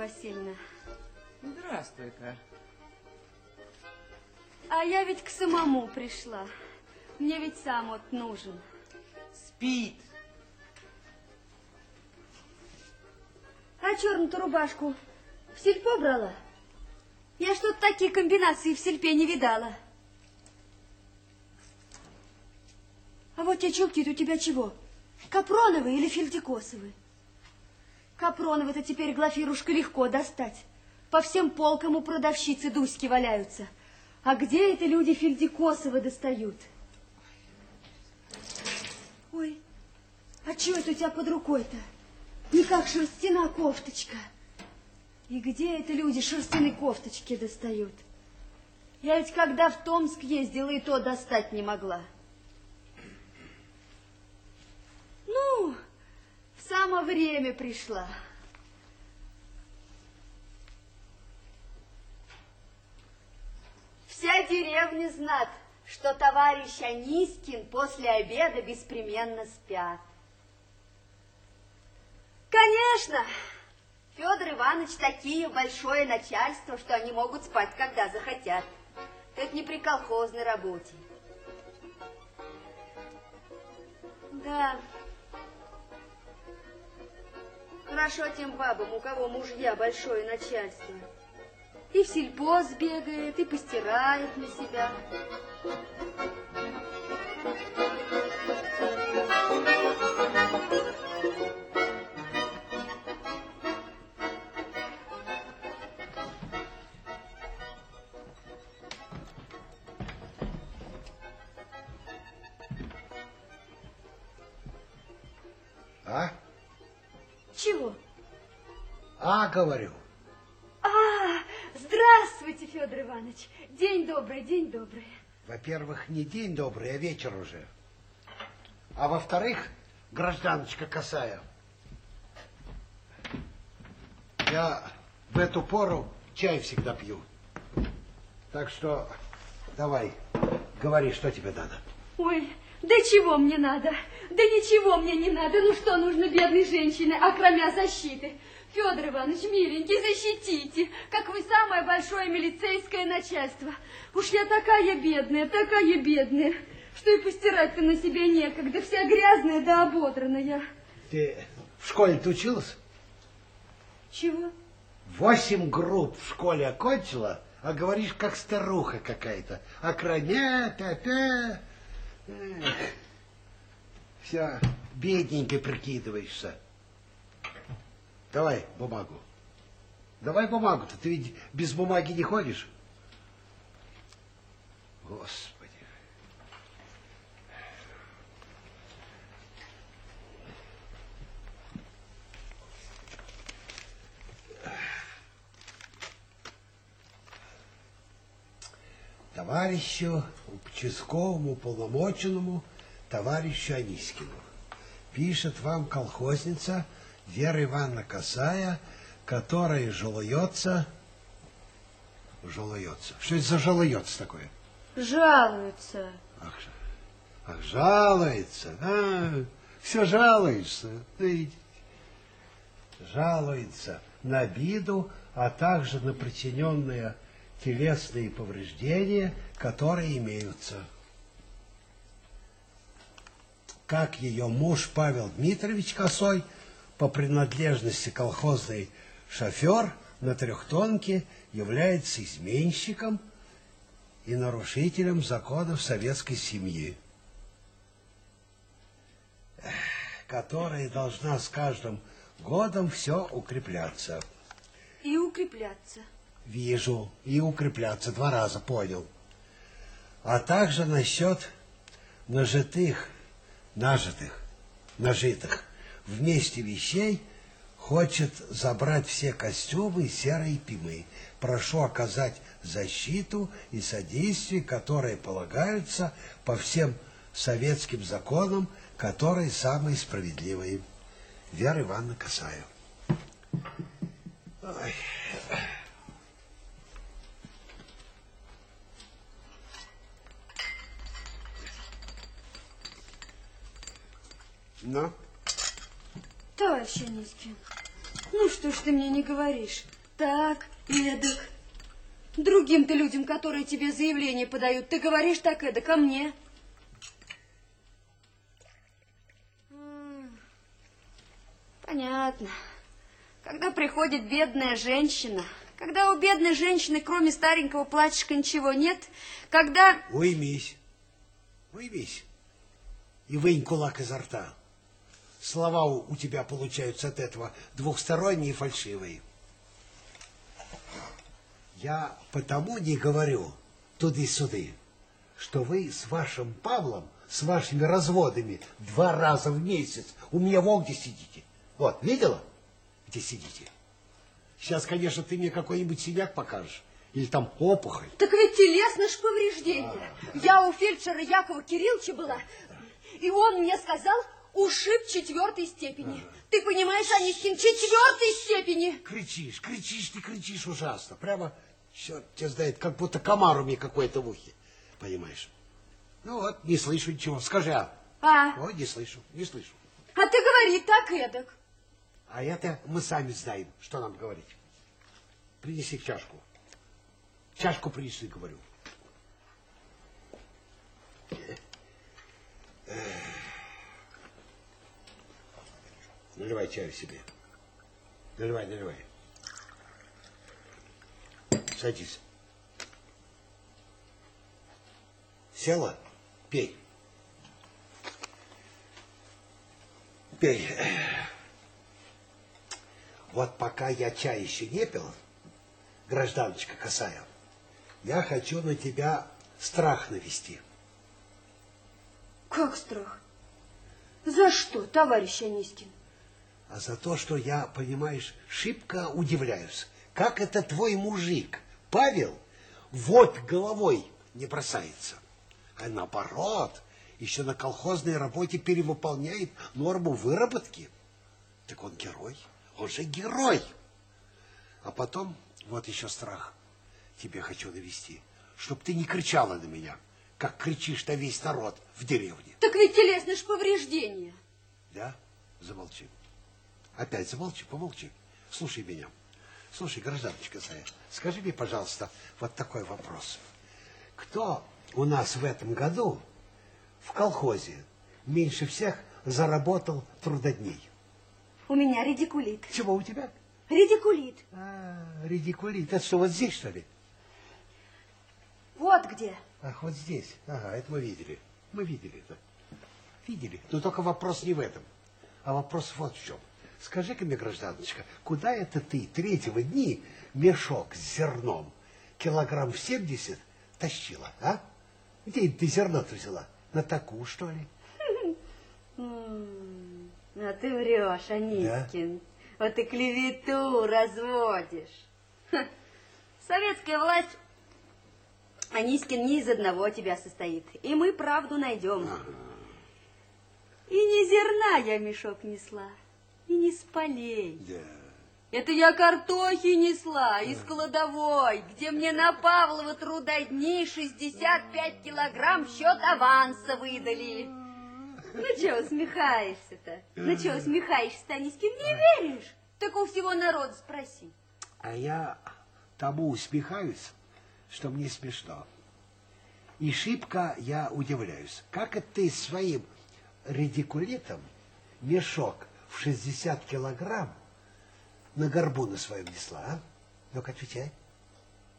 Васильевна. Здравствуй-ка. А я ведь к самому пришла. Мне ведь сам вот нужен. Спит. А черную-то рубашку в сельпо брала? Я что-то такие комбинации в сельпе не видала. А вот те чулки у тебя чего? Капроновые или фельдикосовые? Капроновые-то теперь Глафирушка легко достать. По всем полкам у продавщицы Дуськи валяются. А где это люди фельдикосовы достают? Ой, а чего это у тебя под рукой-то? Не как шерстяная кофточка. И где это люди шерстяные кофточки достают? Я ведь когда в Томск ездила, и то достать не могла. Ну, в самое время пришла. Вся деревня знат, что товарищ Анискин после обеда беспременно спят. Конечно, Федор Иванович такие большое начальство, что они могут спать, когда захотят. Это не при колхозной работе. Да. Хорошо тем бабам, у кого мужья большое начальство. И в сельпо сбегает, и постирает на себя. А? Говорю. А, здравствуйте, Федор Иванович. День добрый, день добрый. Во-первых, не день добрый, а вечер уже. А во-вторых, гражданочка Косая, я в эту пору чай всегда пью. Так что давай, говори, что тебе надо. Ой, да чего мне надо? Да ничего мне не надо. Ну что нужно бедной женщине, окромя защиты? Федор Иванович, миленький, защитите, как вы самое большое милицейское начальство. Уж я такая бедная, такая бедная, что и постирать-то на себе некогда, вся грязная да ободранная. Ты в школе-то училась? Чего? Восемь групп в школе окончила, а говоришь, как старуха какая-то. Окромя, та-та. Эх, Все бедненькой прикидываешься. Давай бумагу. Давай бумагу-то. Ты ведь без бумаги не ходишь. Господи. Товарищу участковому полномоченному товарищу Анискину. Пишет вам колхозница Вера Ивановна Косая, которая жалуется... Жалуется. Что это за жалуется такое? Жалуются. Ах, ах, жалуется. А, все жалуешься. Ты жалуется на обиду, а также на причиненные телесные повреждения, которые имеются. Как ее муж Павел Дмитриевич Косой по принадлежности колхозный шофер на трехтонке является изменщиком и нарушителем законов советской семьи, которая должна с каждым годом все укрепляться. И укрепляться. Вижу, и укрепляться два раза, понял. А также насчет нажитых, нажитых, нажитых вместе вещей хочет забрать все костюмы и серые пимы. Прошу оказать защиту и содействие, которые полагаются по всем советским законам, которые самые справедливые. Вера Ивановна Касаева. Ой. Ну, Товарищ Анискин, Ну что ж ты мне не говоришь? Так, эдак. Другим-то людям, которые тебе заявление подают, ты говоришь так эдак, а мне? Понятно. Когда приходит бедная женщина, когда у бедной женщины, кроме старенького платьишка, ничего нет, когда... Уймись. Уймись. И вынь кулак изо рта. Слова у, тебя получаются от этого двухсторонние и фальшивые. Я потому не говорю туды-суды, что вы с вашим Павлом, с вашими разводами два раза в месяц у меня в где сидите. Вот, видела, где сидите? Сейчас, конечно, ты мне какой-нибудь синяк покажешь. Или там опухоль. Так ведь телесное ж повреждение. Я у фельдшера Якова Кирилловича была, и он мне сказал, ушиб четвертой степени. Ты понимаешь, Анискин, четвертой степени. Кричишь, кричишь, ты кричишь ужасно. Прямо, черт тебя знает, как будто комар у меня какой-то в ухе. Понимаешь? Ну вот, не слышу ничего. Скажи, а? А, Ой, не слышу, не слышу. а ты говори так эдак. А это мы сами знаем, что нам говорить. Принеси чашку. Чашку принеси, говорю. Наливай чаю себе. Наливай, наливай. Садись. Села? Пей. Пей. Вот пока я чай еще не пил, гражданочка Косая, я хочу на тебя страх навести. Как страх? За что, товарищ Анискин? А за то, что я, понимаешь, шибко удивляюсь. Как это твой мужик, Павел, вот головой не бросается, а наоборот, еще на колхозной работе перевыполняет норму выработки. Так он герой, он же герой. А потом, вот еще страх, тебе хочу навести, чтоб ты не кричала на меня, как кричишь на весь народ в деревне. Так ведь телесное ж повреждение. Да? Замолчи. Опять замолчи, помолчи. Слушай меня. Слушай, гражданочка Зая, скажи мне, пожалуйста, вот такой вопрос. Кто у нас в этом году в колхозе меньше всех заработал трудодней? У меня редикулит. Чего у тебя? Редикулит. А, редикулит. Это что, вот здесь, что ли? Вот где. Ах, вот здесь. Ага, это мы видели. Мы видели это. Видели. Но только вопрос не в этом. А вопрос вот в чем. Скажи-ка мне, гражданочка, куда это ты третьего дни мешок с зерном килограмм в 70 тащила, а? Где ты зерно-то взяла? На таку, что ли? А ты врешь, Анискин. Вот ты клевету разводишь. Ха. Советская власть, Анискин, не из одного тебя состоит. И мы правду найдем. И не зерна я мешок несла, и не с полей. Да. Это я картохи несла из кладовой, где мне на Павлова трудодни 65 килограмм в счет аванса выдали. Ну, чего усмехаешься-то? Ну, чего усмехаешься-то, Анискин? Не веришь? Так у всего народа спроси. А я тому усмехаюсь, что мне смешно. И шибко я удивляюсь, как это ты своим редикулитом мешок в 60 килограмм на горбу на своем несла, а? Ну-ка, отвечай.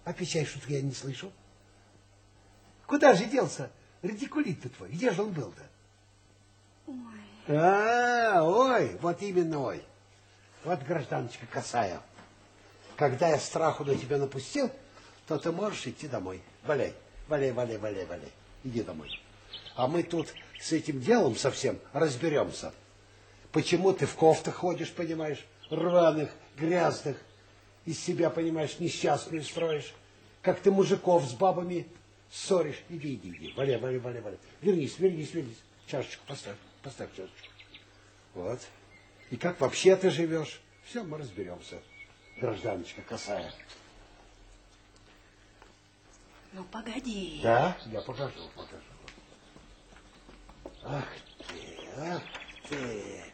Отвечай, что я не слышу. Куда же делся редикулит-то твой? Где же он был-то? Ой, А, ой, вот именно ой. Вот гражданочка косая. Когда я страху на тебя напустил, то ты можешь идти домой. Валяй, валяй, валяй, валяй, валяй. Иди домой. А мы тут с этим делом совсем разберемся. Почему ты в кофтах ходишь, понимаешь, рваных, грязных, из себя, понимаешь, несчастную строишь, как ты мужиков с бабами ссоришь. Иди, иди, иди, валяй, валяй, валяй, валяй. Вернись, вернись, вернись. Чашечку поставь, поставь чашечку. Вот. И как вообще ты живешь? Все, мы разберемся. Гражданочка косая. ну погоди. Да? Я покажу, покажу. Ах ты, ах ты.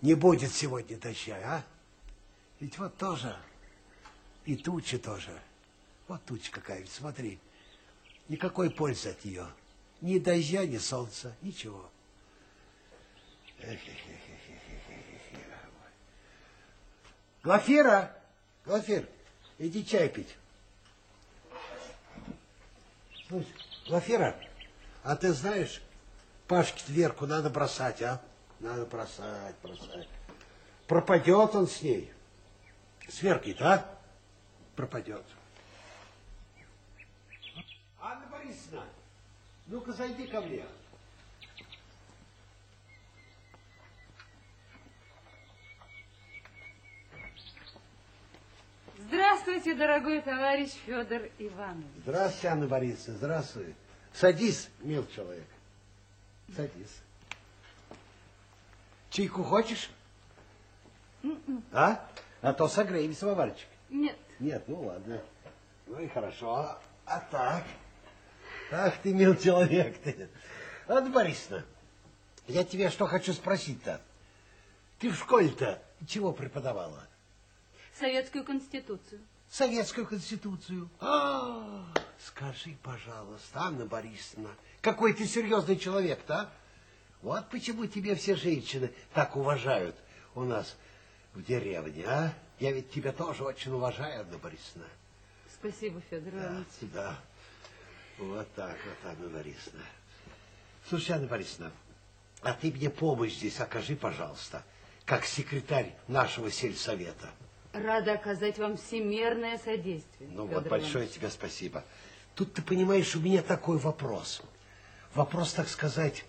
Не будет сегодня дождя, а? Ведь вот тоже, и тучи тоже. Вот туча какая, ведь смотри. Никакой пользы от нее. Ни дождя, ни солнца, ничего. Глафира! Глафир, иди чай пить. Слушай, Глафира, а ты знаешь, Пашке Тверку надо бросать, а? Надо бросать, бросать. Пропадет он с ней. С Веркой-то, а? Пропадет. Анна Борисовна, ну-ка зайди ко мне. Здравствуйте, дорогой товарищ Федор Иванович. Здравствуйте, Анна Борисовна, здравствуй. Садись, мил человек. Садись. Чайку хочешь? А? А то согреем самоварчик. Нет, Нет, ну ладно. Ну и хорошо. А так? Ах ты, мил человек ты. Анна Борисовна, я тебя что хочу спросить-то? Ты в школе-то чего преподавала? Советскую Конституцию. Советскую Конституцию. А, скажи, пожалуйста, Анна Борисовна, какой ты серьезный человек-то, а? Вот почему тебе все женщины так уважают у нас в деревне, а? Я ведь тебя тоже очень уважаю, Анна Борисовна. Спасибо, Федор Иванович. Да. Вот так вот, Анна Борисовна. Слушай, Анна Борисовна, а ты мне помощь здесь окажи, пожалуйста, как секретарь нашего сельсовета. Рада оказать вам всемерное содействие. Ну Федор вот, большое Иванович. тебе спасибо. Тут ты понимаешь, у меня такой вопрос. Вопрос, так сказать,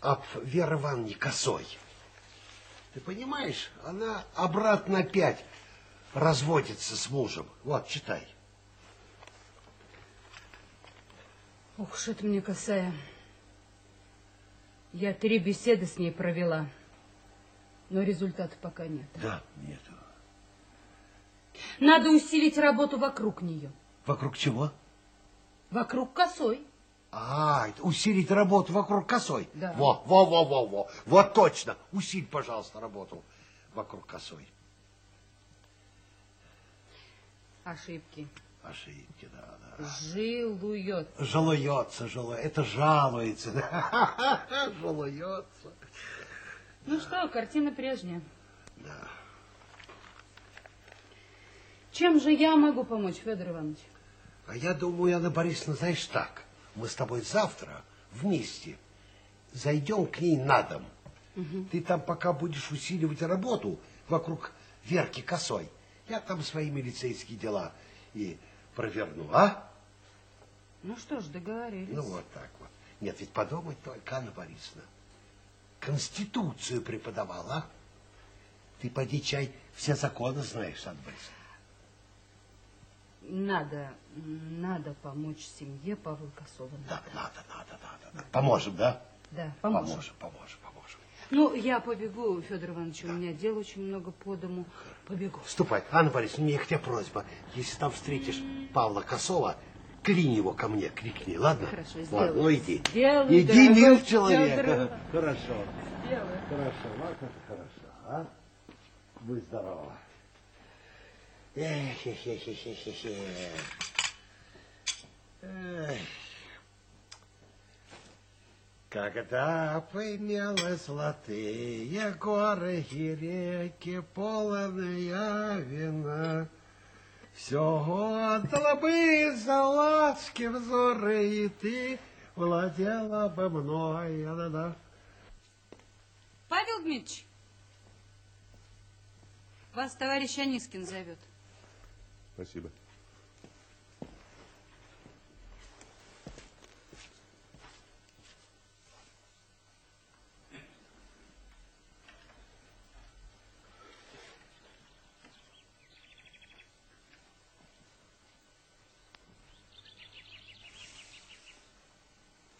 об Вере Ивановне Косой. Ты понимаешь, она обратно опять разводится с мужем. Вот, читай. Ох уж это мне касая. Я три беседы с ней провела, но результата пока нет. Да, нету. Надо усилить работу вокруг нее. Вокруг чего? Вокруг косой. А, это усилить работу вокруг косой. Да. Во, во, во, во, во. Вот точно. Усиль, пожалуйста, работу вокруг косой. Ошибки. Ошибки, да, да. Жилует. Жалуется, жалуется. Это жалуется. да. Жалуется. Ну что, картина прежняя. Да. Чем же я могу помочь, Федор Иванович? А я думаю, Анна Борисовна, знаешь так, мы с тобой завтра вместе зайдем к ней на дом. Ты там пока будешь усиливать работу вокруг Верки Косой. Я там свои милицейские дела и проверну, а? Ну что ж, договорились. Ну, вот так вот. Нет, ведь подумать только, Анна Борисовна. Конституцию преподавала, а? Ты, поди, чай, все законы знаешь, Анна Борисовна. Надо, надо помочь семье Павла Косова. Да, надо, надо, надо. надо. Поможем, да? Да, поможем. Поможем, поможем, поможем. Ну, я побегу, Федор Иванович, у меня дел очень много по дому. Побегу. Ступай. Анна Борисовна, у меня к тебе просьба. Если там встретишь Павла Косова, клинь его ко мне, крикни, ладно? Хорошо, Ладно, сделаю. ну иди. Сделаю, иди, мил человек. Иванович. Хорошо. Делаю. Хорошо, это хорошо, а? Будь здорова. Эх, эх, эх, эх, эх, эх, эх. Когда поимела золотые горы и реки, полная вина, все отдала бы за ласки взоры, и ты владела бы мной. Да-да. Павел Дмитриевич, вас товарищ Анискин зовет. Спасибо.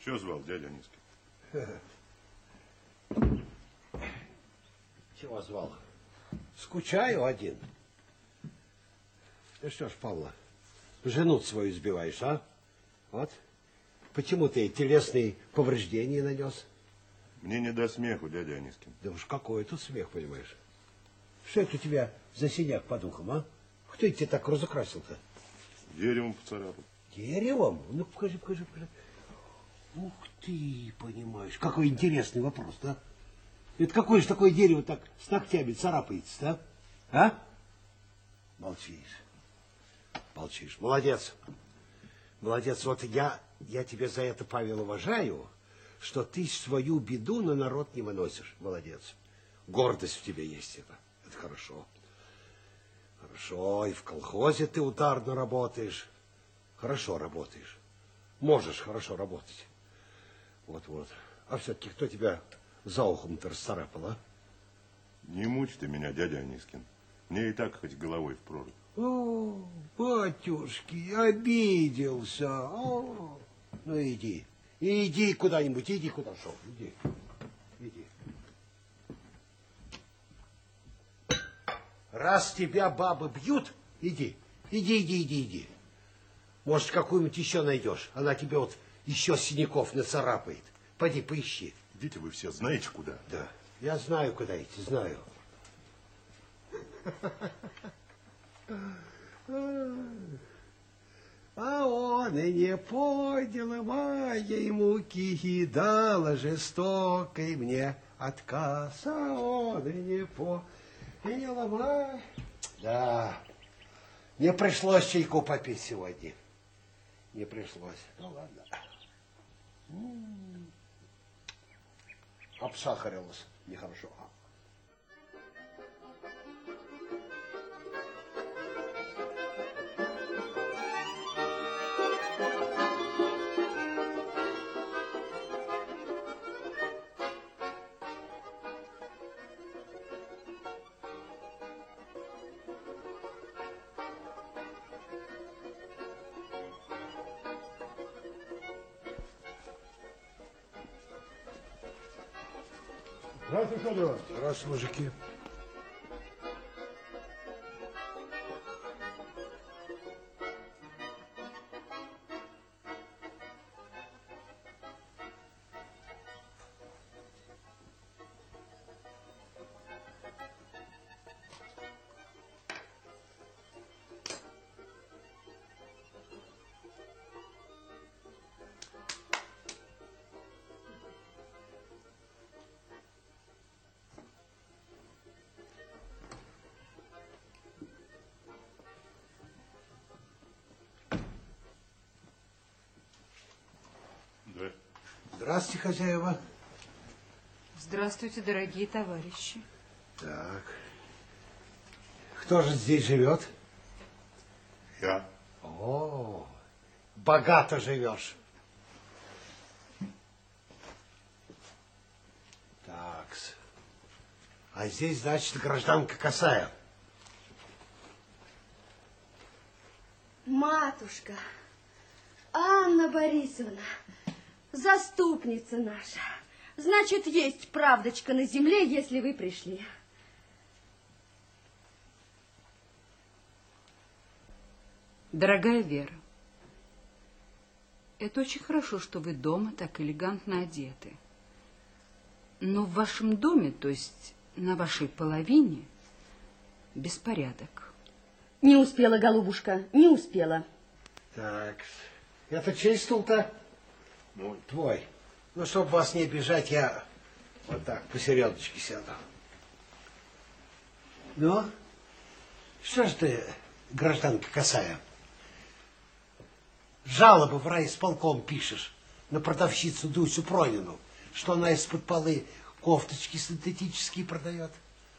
Чего звал дядя Низкий? Чего звал? Скучаю один. Ты что ж, Павла, жену свою избиваешь, а? Вот. Почему ты телесные повреждения нанес? Мне не до смеху, дядя Анискин. Да уж какой тут смех, понимаешь? Что это у тебя за синяк по духам, а? Кто это тебя так разукрасил-то? Деревом поцарапал. Деревом? Ну, покажи, покажи, покажи. Ух ты, понимаешь, какой интересный вопрос, да? Это какое же такое дерево так с ногтями царапается, да? А? Молчишь. Молчишь. Молодец. Молодец. Вот я, я тебя за это, Павел, уважаю, что ты свою беду на народ не выносишь. Молодец. Гордость в тебе есть это. Это хорошо. Хорошо. И в колхозе ты ударно работаешь. Хорошо работаешь. Можешь хорошо работать. Вот-вот. А все-таки кто тебя за ухом-то расцарапал, а? Не мучь ты меня, дядя Анискин. Мне и так хоть головой в прорубь. О, батюшки, обиделся. О, ну иди, иди куда-нибудь, иди куда шел, иди, иди. Раз тебя бабы бьют, иди, иди, иди, иди, иди. Может, какую-нибудь еще найдешь. Она тебе вот еще синяков нацарапает. Пойди, поищи. Идите вы все знаете куда. Да, я знаю, куда идти, знаю. А он и не понял моей муки и дала жестокой мне отказ. А он и не понял моей... Да, не пришлось чайку попить сегодня. Не пришлось. Ну ладно. М. Обсахарилась нехорошо. А. Раз, мужики. Здравствуйте, хозяева. Здравствуйте, дорогие товарищи. Так. Кто же здесь живет? Я. О, богато живешь. Такс. А здесь, значит, гражданка Косая. Матушка, Анна Борисовна, заступница наша. Значит, есть правдочка на земле, если вы пришли. Дорогая Вера, это очень хорошо, что вы дома так элегантно одеты. Но в вашем доме, то есть на вашей половине, беспорядок. Не успела, голубушка, не успела. Так, это чей стул-то? Мой. Твой. Ну, чтобы вас не обижать, я вот так посередочке сяду. Ну, что ж ты, гражданка Косая, жалобы в райисполком пишешь на продавщицу Дусю Пронину, что она из-под полы кофточки синтетические продает,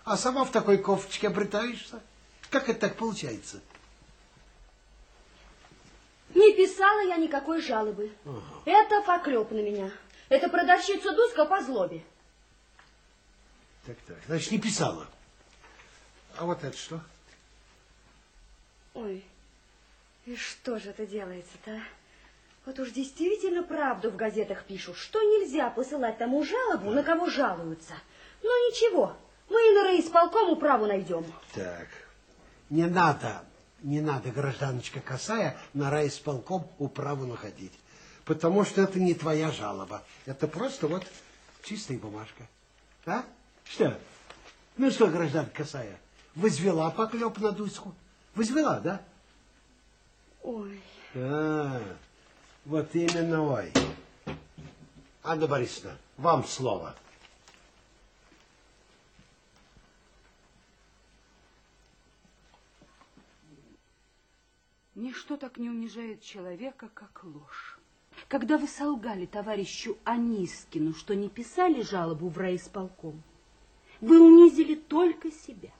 а сама в такой кофточке обретаешься? Как это так получается? Не писала я никакой жалобы. Это поклеп на меня. Это продавщица Дуска по злобе. Так, так, значит, не писала. А вот это что? Ой, и что же это делается-то? а? Вот уж действительно правду в газетах пишут, что нельзя посылать тому жалобу, на кого жалуются. Но ничего, мы и на райисполком управу найдем. Так, не надо, не надо, гражданочка Косая, на райисполком управу находить. Потому что это не твоя жалоба. Это просто вот Чистая бумажка. А? Что? Ну что, гражданка Косая, возвела поклеп на Дуську? Возвела, да? Ой, А, вот именно ой. Анна Борисовна, вам слово. Ничто так не унижает человека, как ложь. Когда вы солгали товарищу Анискину, что не писали жалобу в райисполком, вы унизили только себя.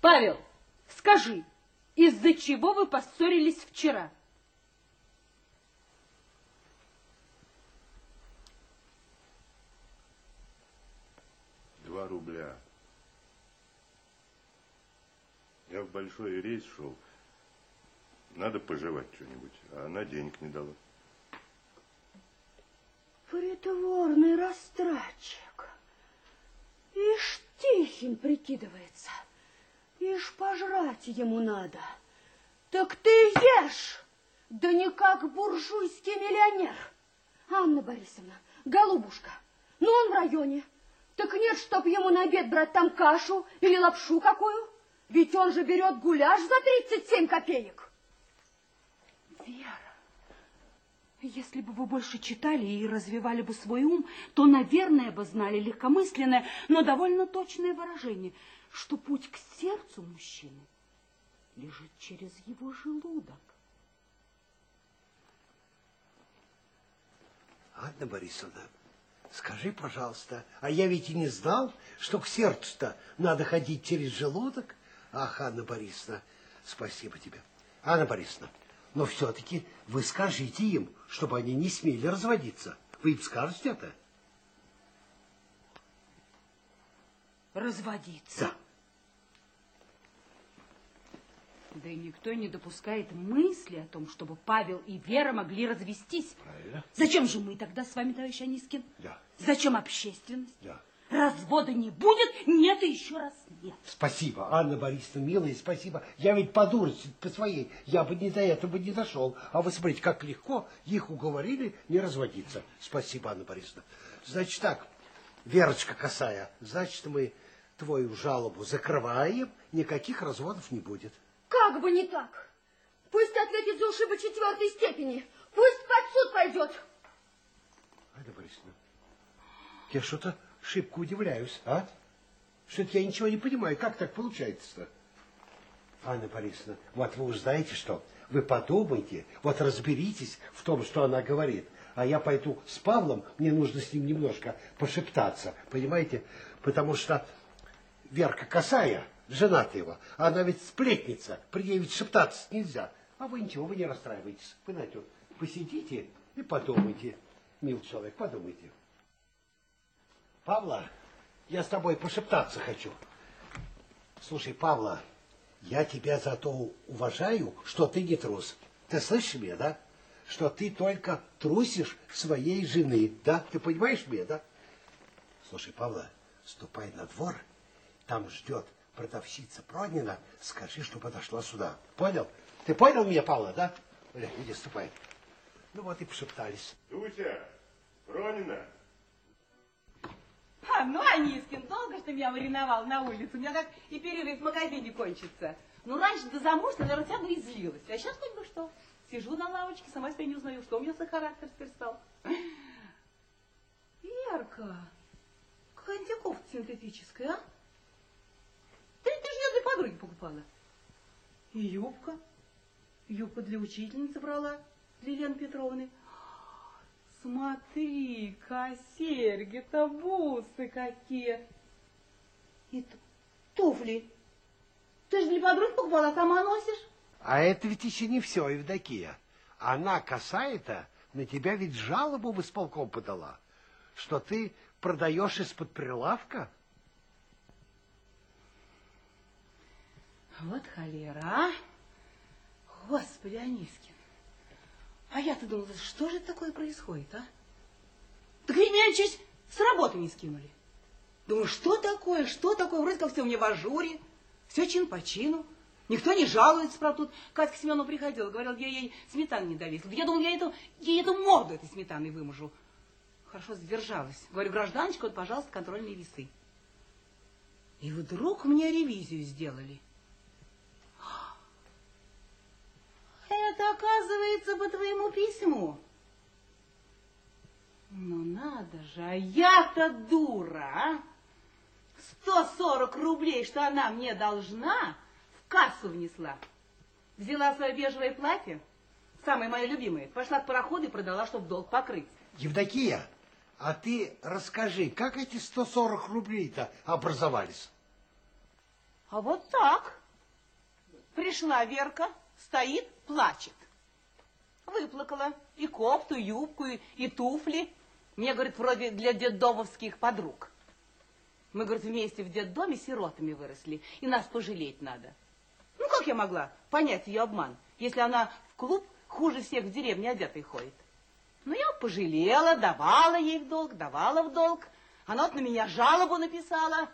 Павел, скажи, из-за чего вы поссорились вчера? Два рубля. Я в большой рейс шел. Надо пожевать что-нибудь, а она денег не дала. притворный растратчик. Ишь, тихим прикидывается. Ишь, пожрать ему надо. Так ты ешь, да не как буржуйский миллионер. Анна Борисовна, голубушка, ну он в районе. Так нет, чтоб ему на обед брать там кашу или лапшу какую. Ведь он же берет гуляш за 37 копеек. Вера, если бы вы больше читали и развивали бы свой ум, то, наверное, бы знали легкомысленное, но довольно точное выражение, что путь к сердцу мужчины лежит через его желудок. Анна Борисовна, скажи, пожалуйста, а я ведь и не знал, что к сердцу-то надо ходить через желудок. Ах, Анна Борисовна, спасибо тебе. Анна Борисовна, но все-таки вы скажите им, чтобы они не смели разводиться. Вы им скажете это? Разводиться. Да. Да и никто не допускает мысли о том, чтобы Павел и Вера могли развестись. Правильно. Зачем же мы тогда с вами, товарищ Анискин? Да. Зачем общественность? Да. Развода не будет, нет и еще раз нет. Спасибо, Анна Борисовна, милая, спасибо. Я ведь по дурости, по своей, я бы не до этого бы не дошел. А вы смотрите, как легко их уговорили не разводиться. Спасибо, Анна Борисовна. Значит так, Верочка Косая, значит, мы твою жалобу закрываем, никаких разводов не будет. Как бы не так. Пусть ответит за ушибы четвертой степени. Пусть под суд пойдет. Анна Борисовна, я что-то шибко удивляюсь, а? Что-то я ничего не понимаю, как так получается-то? Анна Борисовна, вот вы уж знаете что, вы подумайте, вот разберитесь в том, что она говорит. А я пойду с Павлом, мне нужно с ним немножко пошептаться, понимаете? Потому что Верка Косая, жена его, она ведь сплетница, при ней ведь шептаться нельзя. А вы ничего, вы не расстраивайтесь. Вы знаете, посидите и подумайте, мил человек, подумайте. Павла, я с тобой пошептаться хочу. Слушай, Павла, я тебя за то уважаю, что ты не трус. Ты слышишь меня, да? Что ты только трусишь своей жены, да? Ты понимаешь меня, да? Слушай, Павла, ступай на двор, там ждет продавщица Пронина, скажи, что подошла сюда. Понял? Ты понял меня, Павла, да? Оля, иди, ступай. Ну вот и пошептались. Дуся, Пронина, А, ну, Анискин, долго ты меня мариновал на улице? У меня как и перерыв в магазине кончится. Ну, раньше до замужества, наверное, тебя бы и злилась. А сейчас хоть бы что. Сижу на лавочке, сама себя не узнаю, что у меня за характер теперь стал. Верка, какая синтетическая, а? Ты, ты же ее для подруги покупала. И юбка. Юбку для учительницы брала, для Елены Петровны. Смотри-ка, серьги-то, бусы какие. И туфли. Ты же для подруг покупала, а сама носишь? А это ведь еще не все, Евдокия. Она, касается, на тебя ведь жалобу в исполком подала, что ты продаешь из-под прилавка. Вот холера, а? Господи, Анискин. А я-то думала, что же такое происходит, а? Так ведь меня чуть с работы не скинули. Думаю, что такое, что такое? Вроде как все мне в ажуре, все чин по чину. Никто не жалуется, правда, тут Катька Семенова приходила, говорила, я ей сметаны не довесила. Я думала, я эту, я эту морду этой сметаной выможу. хорошо сдержалась. Говорю, гражданочка, вот, пожалуйста, контрольные весы. И вдруг мне ревизию сделали. Это, оказывается, по твоему письму. Ну надо же, а я-то дура, а? 140 рублей, что она мне должна, в кассу внесла. Взяла свое бежевое платье, самое мое любимое, пошла к пароходу и продала, чтобы долг покрыть. Евдокия, а ты расскажи, как эти 140 рублей-то образовались? А вот так. Пришла Верка, стоит, плачет. Выплакала и кофту, и юбку, и, и туфли. Мне, говорит, вроде для детдомовских подруг. Мы, говорит, вместе в детдоме сиротами выросли, и нас пожалеть надо. Ну, как я могла понять ее обман, если она в клуб хуже всех в деревне одетой ходит? Ну, я пожалела, давала ей в долг, давала в долг. Она вот на меня жалобу написала.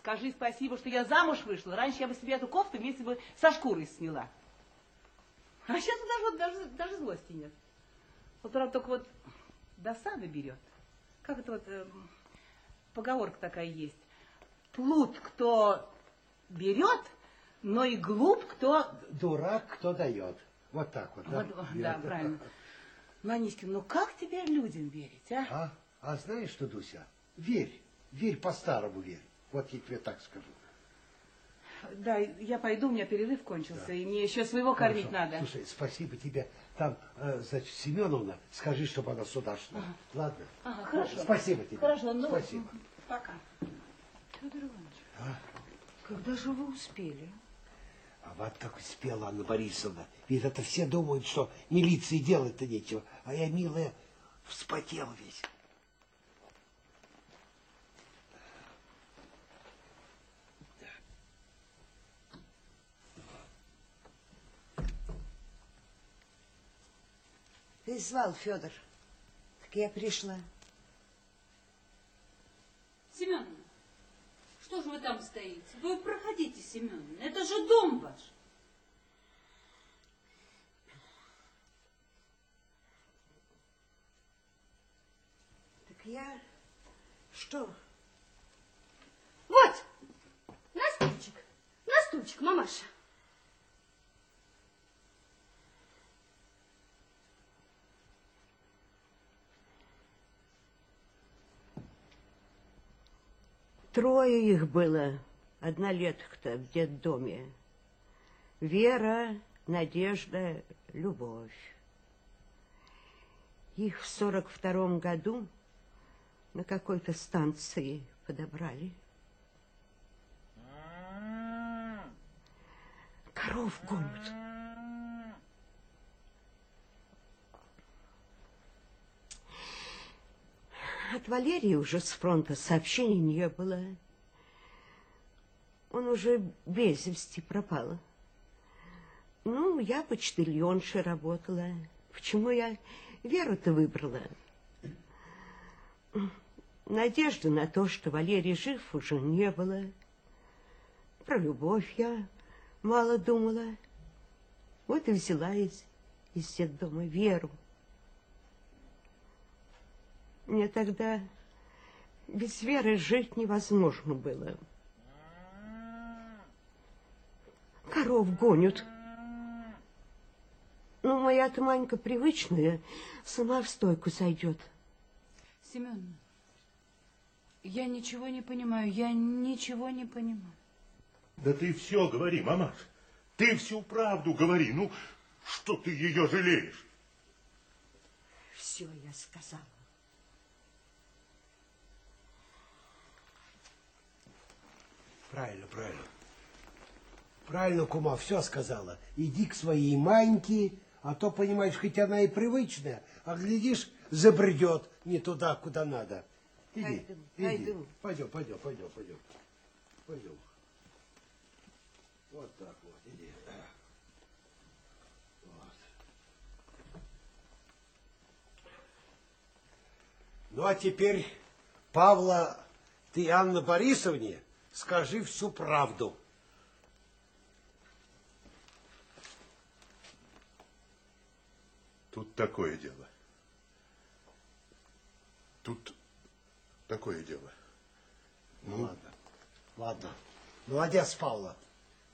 Скажи спасибо, что я замуж вышла. Раньше я бы себе эту кофту вместе бы со шкурой сняла. А сейчас даже, даже, даже злости нет. Вот правда только вот досада берет. Как это вот эм, поговорка такая есть. Плут, кто берет, но и глуп, кто... Дурак, кто дает. Вот так вот, да? Вот, да, правильно. Ну, Анискин, ну как теперь людям верить, а? А? А знаешь что, Дуся? Верь, верь по-старому верь. Вот я тебе так скажу. Да, я пойду, у меня перерыв кончился, и мне еще своего кормить Хорошо. надо. Слушай, спасибо тебе. Там, э, значит, Семеновна, скажи, чтобы она сюда шла. Ладно? Ага, хорошо. Спасибо тебе. Хорошо, ну, Спасибо. пока. Федор Иванович, когда же вы успели? А вот как успела Анна Борисовна. Ведь это все думают, что милиции делать-то нечего. А я, милая, вспотел весь. Ты звал, Федор. Так я пришла. Семеновна, что же вы там стоите? Вы проходите, Семеновна, это же дом ваш. Так я... Что? Вот, на стульчик, на стульчик, мамаша. Трое их было, однолеток-то в детдоме. Вера, Надежда, Любовь. Их в сорок втором году на какой-то станции подобрали. Коров гонят. От Валерии уже с фронта сообщений не было. Он уже без вести пропал. Ну, я почтальоншей работала. Почему я Веру-то выбрала? Надежды на то, что Валерий жив, уже не было. Про любовь я мало думала. Вот и взяла из, из дома Веру. Мне тогда без Веры жить невозможно было. Коров гонят. Ну, моя-то Манька привычная, сама в стойку сойдет. Семеновна, я ничего не понимаю, я ничего не понимаю. Да ты все говори, мамаш. Ты всю правду говори. Ну, что ты ее жалеешь? Все я сказала. Правильно, правильно. Правильно, кума, все сказала. Иди к своей Маньке, а то, понимаешь, хоть она и привычная, а глядишь, забредет не туда, куда надо. Иди, Пойду, иди. пойду. Пойдем, пойдем, пойдем, пойдем. Пойдем. Вот так вот, иди. Вот. Ну, а теперь, Павла, ты Анна Борисовне скажи всю правду. Тут такое дело. Тут такое дело. Ну, ладно. Ладно. Молодец, Павла.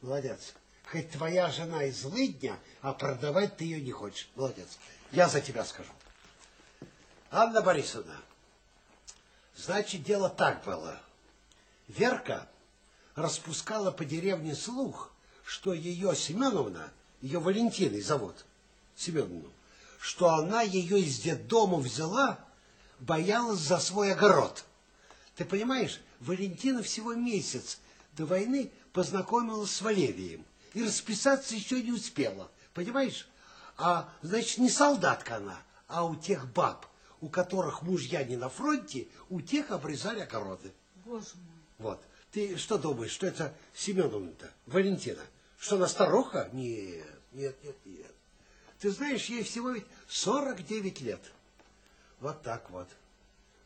Молодец. Хоть твоя жена из злыдня, а продавать ты ее не хочешь. Молодец. Я за тебя скажу. Анна Борисовна, значит, дело так было. Верка распускала по деревне слух, что ее Семеновна, ее Валентиной зовут, Семеновну, что она ее из детдома взяла, боялась за свой огород. Ты понимаешь, Валентина всего месяц до войны познакомилась с Валерием и расписаться еще не успела. Понимаешь? А, значит, не солдатка она, а у тех баб, у которых мужья не на фронте, у тех обрезали огороды. Боже мой. Вот. Ты что думаешь, что это Семеновна-то, Валентина? Что она старуха? Нет, нет, нет, нет. Ты знаешь, ей всего ведь 49 лет. Вот так вот.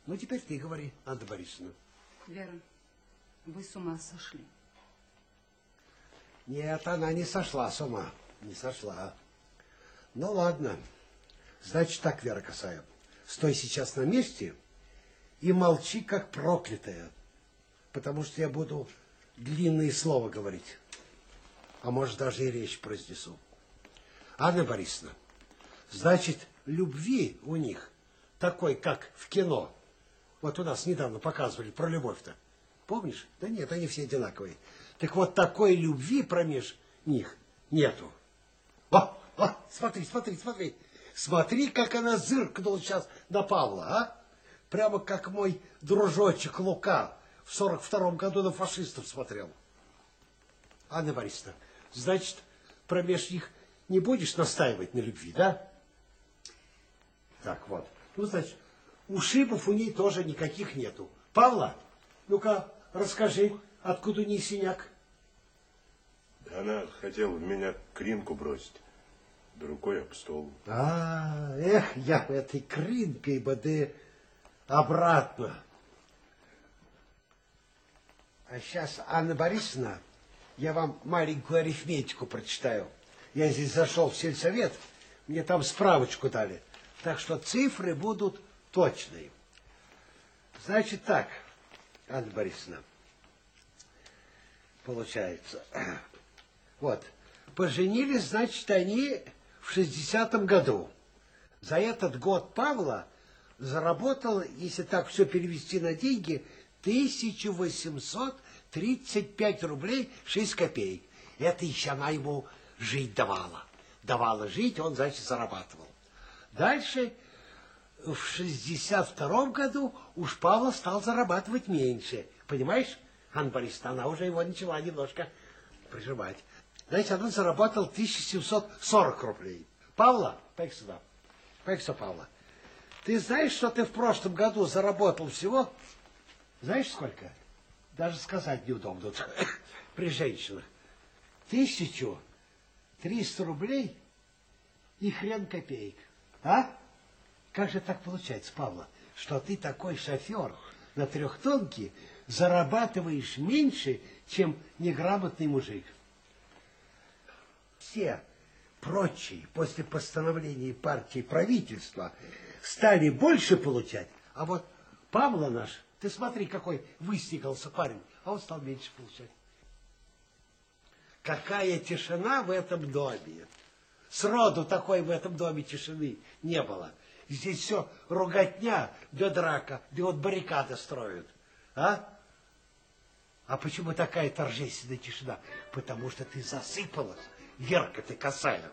Ну, теперь ты говори, Анна Борисовна. Вера, вы с ума сошли. Нет, она не сошла с ума. Не сошла. Ну, ладно. Значит так, Вера Касаева. Стой сейчас на месте и молчи, как проклятая. Потому что я буду длинные слова говорить. А может, даже и речь произнесу. Анна Борисовна, значит, любви у них такой, как в кино. Вот у нас недавно показывали про любовь-то. Помнишь? Да нет, они все одинаковые. Так вот, такой любви промеж них нету. О, о, смотри, смотри, смотри. Смотри, как она зыркнула сейчас на Павла, а? Прямо как мой дружочек Лука в сорок втором году на фашистов смотрел. Анна Борисовна, значит, промеж них не будешь настаивать на любви, да? Так вот. Ну, значит, ушибов у ней тоже никаких нету. Павла, ну-ка, расскажи, откуда у ней синяк? Она хотела в меня кринку бросить, да рукой об стол. А, эх, я этой кринкой бы ты обратно. А сейчас, Анна Борисовна, я вам маленькую арифметику прочитаю. Я здесь зашел в сельсовет, мне там справочку дали. Так что цифры будут точные. Значит так, Анна Борисовна, получается. Вот, поженились, значит, они в 60-м году. За этот год Павла заработал, если так все перевести на деньги, 1835 рублей 6 копеек. Это еще она ему жить давала. Давала жить, он, значит, зарабатывал. Дальше, в 62 году уж Павла стал зарабатывать меньше. Понимаешь, Анна Борисовна, она уже его начала немножко прижимать. Значит, он заработал 1740 рублей. Павла, поехали сюда. Поехали сюда, Павла. Ты знаешь, что ты в прошлом году заработал всего? Знаешь, сколько? Даже сказать неудобно при женщинах. Тысячу триста рублей и хрен копеек. А? Как же так получается, Павла, что ты такой шофер на трехтонке зарабатываешь меньше, чем неграмотный мужик? Все прочие после постановления партии правительства стали больше получать, а вот Павла наш, ты смотри, какой выстигался парень, а он стал меньше получать. Какая тишина в этом доме. Сроду такой в этом доме тишины не было. Здесь все руготня, да драка, да вот баррикады строят. А? А почему такая торжественная тишина? Потому что ты засыпалась, Верка ты косая.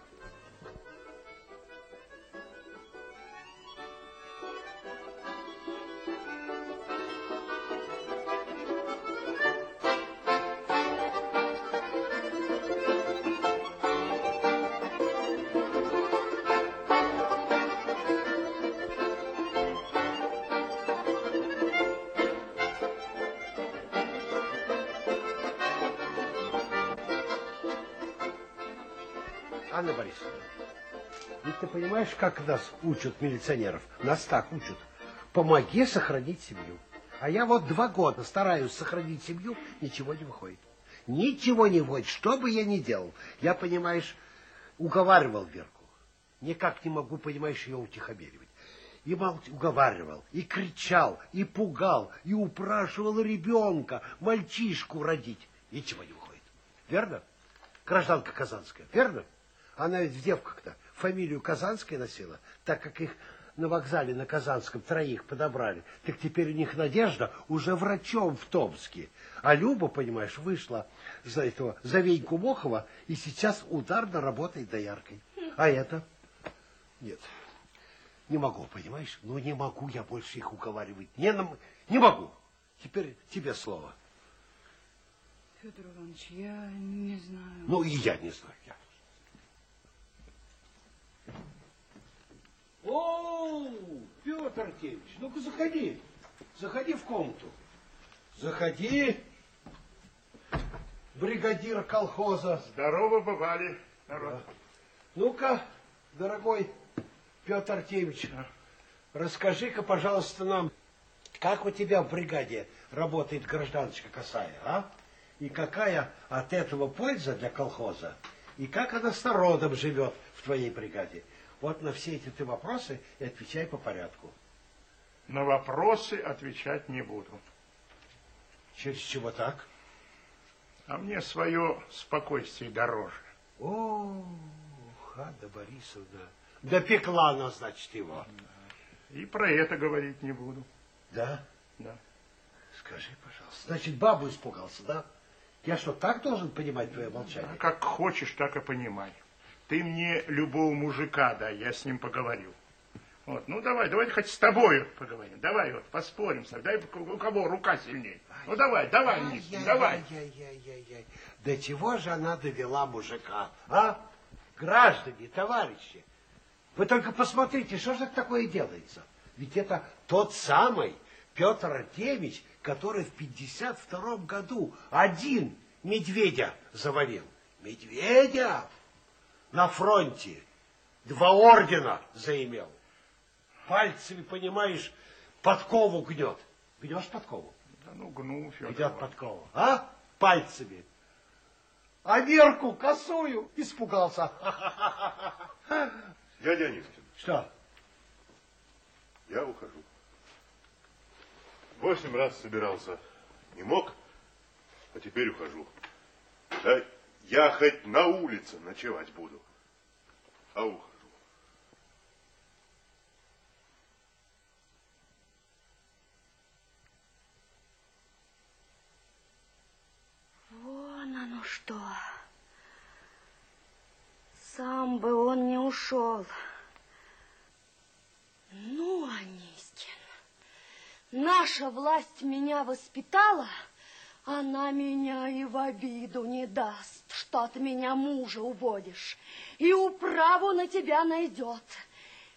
Как нас учат милиционеров? Нас так учат. Помоги сохранить семью. А я вот два года стараюсь сохранить семью, ничего не выходит. Ничего не выходит, что бы я ни делал. Я, понимаешь, уговаривал Верку. Никак не могу, понимаешь, ее утихомиривать. и уговаривал, и кричал, и пугал, и упрашивал ребенка, мальчишку родить. Ничего не выходит. Верно? Гражданка Казанская, верно? Она ведь в девках-то фамилию Казанская носила, так как их на вокзале на Казанском троих подобрали. Так теперь у них Надежда уже врачом в Томске. А Люба, понимаешь, вышла за этого, за Веньку Мохова и сейчас ударно работает дояркой. А это? Нет. Не могу, понимаешь? Ну, не могу я больше их уговаривать. Не, не могу. Теперь тебе слово. Федор Иванович, я не знаю. Ну, и я не знаю. Я. О, Петр Артемьевич, ну-ка заходи. Заходи в комнату. Заходи. Бригадир колхоза. Здорово бывали, народ. Ну-ка, дорогой Петр Артемьевич, расскажи-ка, пожалуйста, нам, как у тебя в бригаде работает гражданочка Косая, а? И какая от этого польза для колхоза? И как она с народом живет в твоей бригаде? Вот на все эти ты вопросы и отвечай по порядку. На вопросы отвечать не буду. Через чего так? А мне свое спокойствие дороже. О, Хада Борисовна, допекла она, значит, его. И про это говорить не буду. Да? Да. Скажи, пожалуйста. Значит, бабу испугался, да? Я что, так должен понимать твое молчание? А как хочешь, так и понимай. Ты мне любого мужика дай, я с ним поговорю. Вот, ну давай, давай хоть с тобой поговорим. Давай вот, поспорим. Дай у кого рука сильнее. Ну давай, давай, Низкий, давай. Ай-яй-яй-яй-яй. До чего же она довела мужика, а? Граждане, товарищи, вы только посмотрите, что же это такое делается? Ведь это тот самый Петр Артемьевич, который в 52 году один медведя завалил. Медведя на фронте. Два ордена заимел. Пальцами, понимаешь, подкову гнет. Гнешь подкову? Да ну гну, Федор Иванович. подкова. А? Пальцами. А Верку косую испугался. Дядя Анискин, Что? я ухожу. Восемь раз собирался. Не мог, а теперь ухожу. Да я хоть на улице ночевать буду. А ухожу. Вон оно что. Сам бы он не ушел. Ну, Анискин, наша власть меня воспитала, она меня и в обиду не даст, что от меня мужа уводишь, и управу на тебя найдет.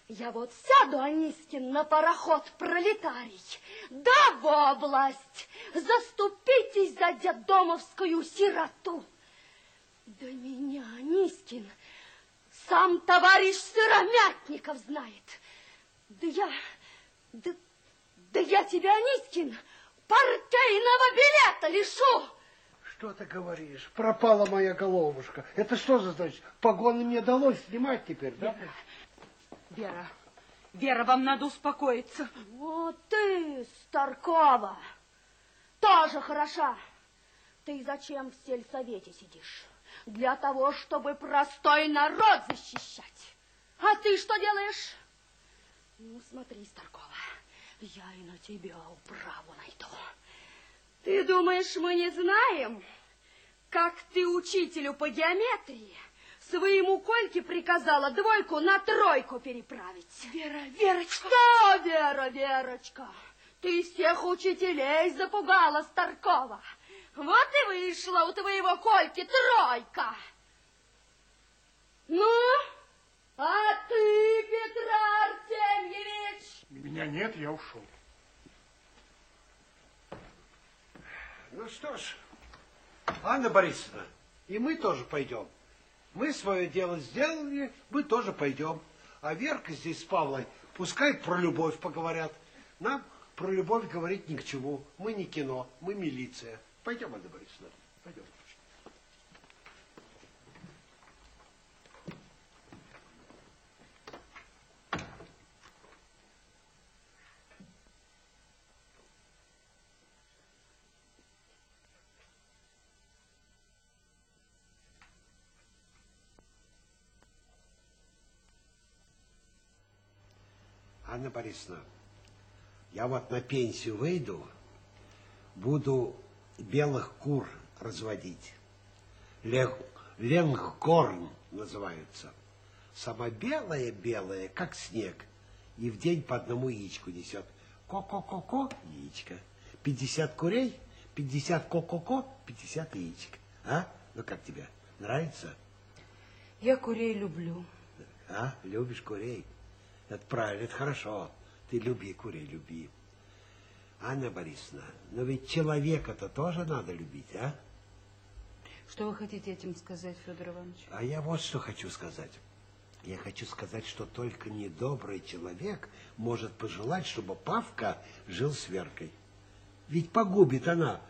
Я вот сяду, Анискин, на пароход пролетарий, да в область, заступитесь за деддомовскую сироту. Да меня, Анискин, сам товарищ Сыромятников знает. Да я, да, да я тебя, Анискин, партийного билета лишу. Что ты говоришь? Пропала моя головушка. Это что за значит? Погоны мне далось снимать теперь, да? Вера, Вера, вам надо успокоиться. Вот ты, Старкова, тоже хороша. Ты зачем в сельсовете сидишь? Для того, чтобы простой народ защищать. А ты что делаешь? Ну, смотри, Старкова, я и на тебя управу найду. Ты думаешь, мы не знаем, как ты учителю по геометрии своему Кольке приказала двойку на тройку переправить? Вера, Верочка. Что, Вера, Верочка, ты всех учителей запугала Старкова. Вот и вышла у твоего Кольки тройка. Ну, а ты, Петр Артемьевич? Меня нет, я ушел. Ну что ж, Анна Борисовна, и мы тоже пойдем. Мы свое дело сделали, мы тоже пойдем. А Верка здесь с Павлой, пускай про любовь поговорят. Нам про любовь говорить ни к чему. Мы не кино, мы милиция. Пойдем, Анна Борисовна, пойдем. Анна Борисовна, я вот на пенсию выйду, буду белых кур разводить. Лег, ленгкорн называются. Сама белая-белая, как снег, и в день по одному яичку несет. Ко-ко-ко-ко, яичко. 50 курей, 50 ко-ко-ко, 50 яичек. А? Ну как тебе? Нравится? Я курей люблю. А? Любишь курей? Это правильно, это хорошо. Ты люби курей, люби. Анна Борисовна, но ведь человека-то тоже надо любить, а? Что вы хотите этим сказать, Федор Иванович? А я вот что хочу сказать. Я хочу сказать, что только недобрый человек может пожелать, чтобы Павка жил с Веркой. Ведь погубит она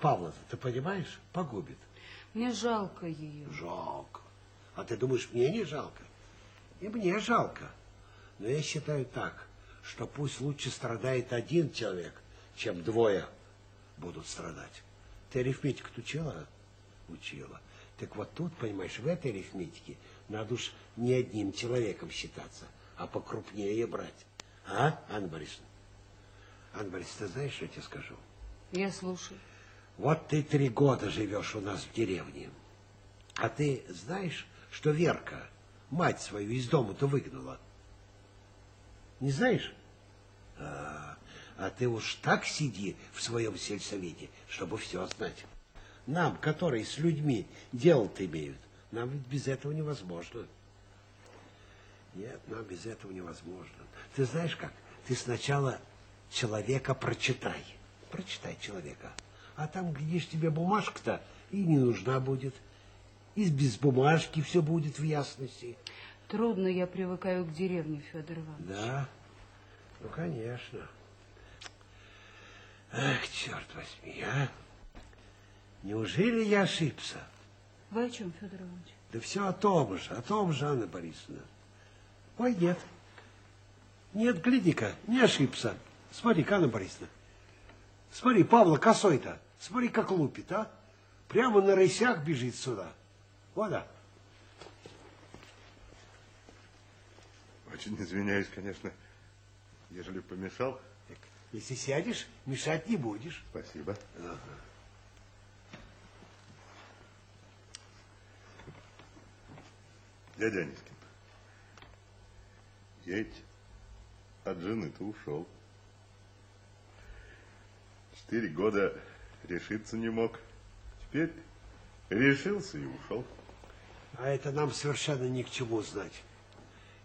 Павла, ты понимаешь? Погубит. Мне жалко ее. Жалко. А ты думаешь, мне не жалко? И мне жалко. Но я считаю так, что пусть лучше страдает один человек, чем двое будут страдать. Ты арифметику учила? Учила. Так вот тут, понимаешь, в этой арифметике надо уж не одним человеком считаться, а покрупнее брать. А, Анна Борисовна? Анна Борисовна, ты знаешь, что я тебе скажу? Я слушаю. Вот ты три года живешь у нас в деревне. А ты знаешь, что Верка мать свою из дома-то выгнала? Не знаешь? А, а ты уж так сиди в своем сельсовете, чтобы все знать. Нам, которые с людьми дело-то имеют, нам ведь без этого невозможно. Нет, нам без этого невозможно. Ты знаешь как? Ты сначала человека прочитай. Прочитай человека. А там, глядишь, тебе бумажка-то и не нужна будет. И без бумажки все будет в ясности. Трудно я привыкаю к деревне, Федор Иванович. Да, ну, конечно. Эх, черт возьми, а! Неужели я ошибся? Вы о чем, Федор Иванович? Да все о том же, о том же, Анна Борисовна. Ой, нет. Нет, гляди-ка, не ошибся. Смотри, Анна Борисовна. Смотри, Павла косой-то. Смотри, как лупит, а? Прямо на рысях бежит сюда. Вот, а. Очень извиняюсь, конечно, ежели помешал. Так, Если сядешь, мешать не будешь. Спасибо. Дядя Анискин, я ведь от жены-то ушел. Четыре года решиться не мог. Теперь решился и ушел. А это нам совершенно ни к чему знать.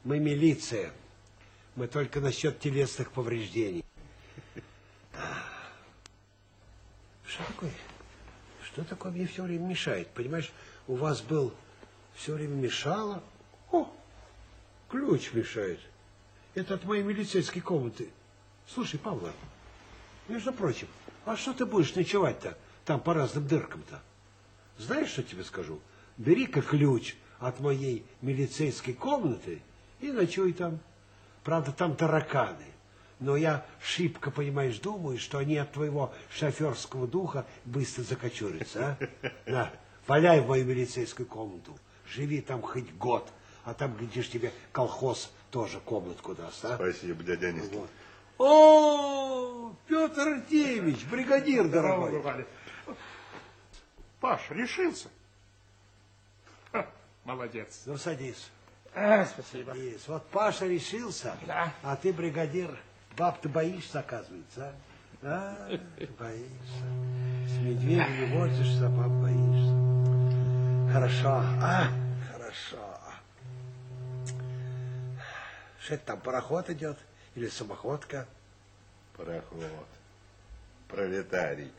Мы милиция. Мы только насчет телесных повреждений. Что такое? Что такое мне все время мешает? Понимаешь, у вас был все время мешало. О, ключ мешает. Это от моей милицейской комнаты. Слушай, Павла, между прочим, а что ты будешь ночевать-то там по разным дыркам-то? Знаешь, что тебе скажу? Бери-ка ключ от моей милицейской комнаты и ночуй там. Правда, там тараканы. Но я шибко, понимаешь, думаю, что они от твоего шоферского духа быстро закочурятся, а? На, валяй в мою милицейскую комнату. Живи там хоть год, а там, глядишь, тебе колхоз тоже комнатку даст, а? Спасибо, дядя Анискин. Вот. О, Петр Артемьевич, бригадир дорогой. Паш, решился? Ха, молодец. Ну, садись. А, спасибо. Есть. Вот Паша решился, да. а ты, бригадир, баб ты боишься, оказывается, а? А, боишься. С медведями возишься, а баб боишься. Хорошо, а? Хорошо. Что это там, пароход идет? Или самоходка? Пароход. Пролетарий.